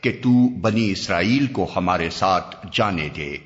کہ تو بنی اسرائیل کو ہمارے ساتھ جانے دے۔